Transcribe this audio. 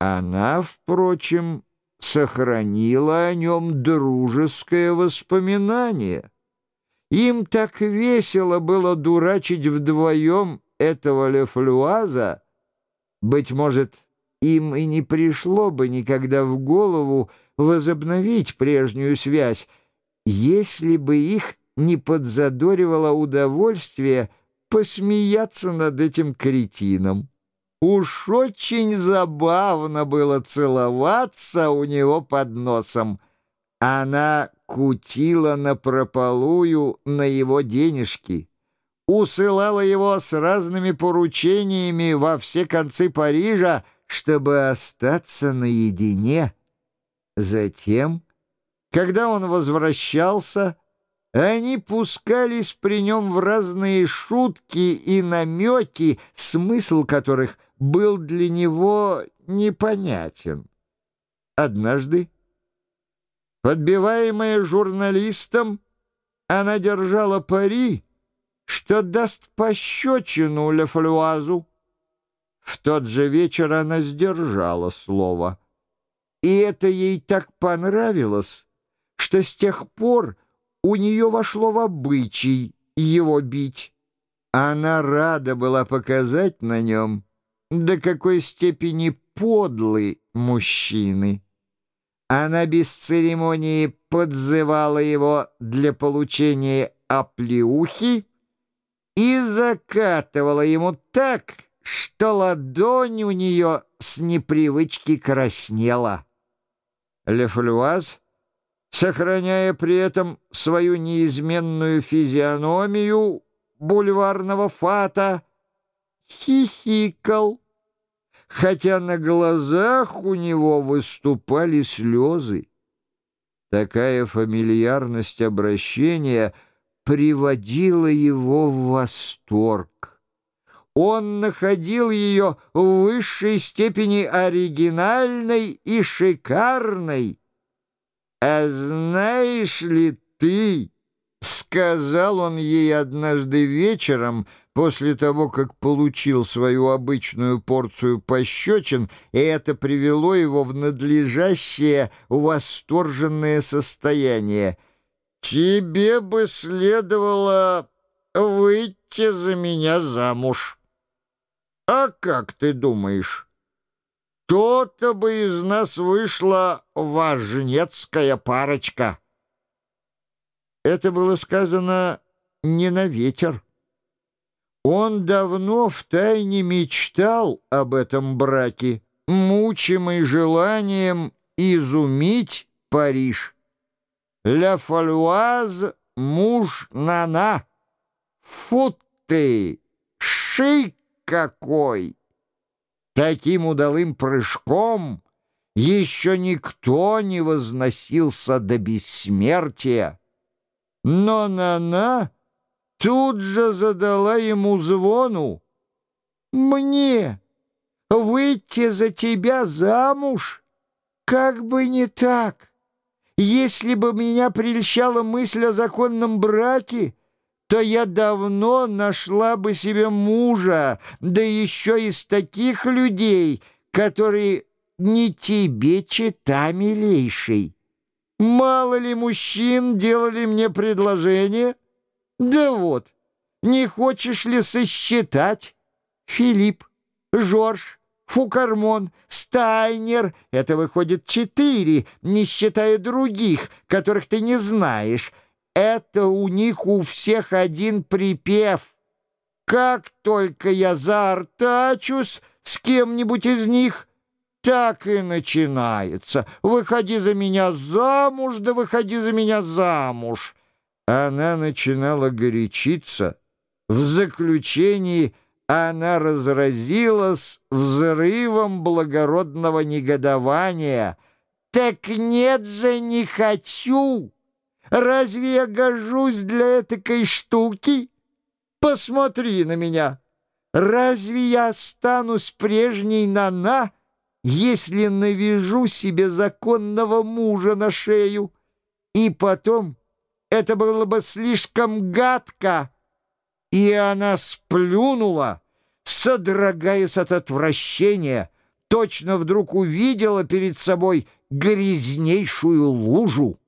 Она, впрочем, сохранила о нем дружеское воспоминание. Им так весело было дурачить вдвоем этого Лефлюаза. Быть может, им и не пришло бы никогда в голову возобновить прежнюю связь, если бы их не подзадоривало удовольствие посмеяться над этим кретином. Уж очень забавно было целоваться у него под носом. Она кутила напропалую на его денежки, усылала его с разными поручениями во все концы Парижа, чтобы остаться наедине. Затем, когда он возвращался, они пускались при нем в разные шутки и намеки, смысл которых — был для него непонятен. Однажды, подбиваемая журналистом, она держала пари, что даст пощечину Лефлюазу. В тот же вечер она сдержала слово. И это ей так понравилось, что с тех пор у нее вошло в обычай его бить. Она рада была показать на нем до какой степени подлы мужчины. Она без церемонии подзывала его для получения оплеухи и закатывала ему так, что ладонь у нее с непривычки краснела. Лефлюаз, сохраняя при этом свою неизменную физиономию бульварного фата, хихикал, хотя на глазах у него выступали слезы. Такая фамильярность обращения приводила его в восторг. Он находил ее в высшей степени оригинальной и шикарной. «А знаешь ли ты, — сказал он ей однажды вечером, — после того, как получил свою обычную порцию пощечин, и это привело его в надлежащее восторженное состояние. «Тебе бы следовало выйти за меня замуж». «А как ты думаешь?» «То-то бы из нас вышла важнецкая парочка». Это было сказано не на ветер. Он давно втайне мечтал об этом браке, мучимый желанием изумить Париж. «Ля Фалюаз муж Нана! Фу ты! Шик какой!» Таким удалым прыжком еще никто не возносился до бессмертия. Но Нана тут же задала ему звону. «Мне выйти за тебя замуж? Как бы не так. Если бы меня прельщала мысль о законном браке, то я давно нашла бы себе мужа, да еще из таких людей, которые не тебе чита, милейший. Мало ли мужчин делали мне предложение?» Да вот, не хочешь ли сосчитать? Филипп, Жорж, Фукармон, Стайнер — это выходит четыре, не считая других, которых ты не знаешь. Это у них у всех один припев. Как только я заортачусь с кем-нибудь из них, так и начинается. Выходи за меня замуж, да выходи за меня замуж. Она начинала горячиться. В заключении она разразилась взрывом благородного негодования. «Так нет же, не хочу! Разве я гожусь для этой штуки? Посмотри на меня! Разве я останусь прежней Нана, если навяжу себе законного мужа на шею? И потом...» Это было бы слишком гадко. И она сплюнула, содрогаясь от отвращения, точно вдруг увидела перед собой грязнейшую лужу.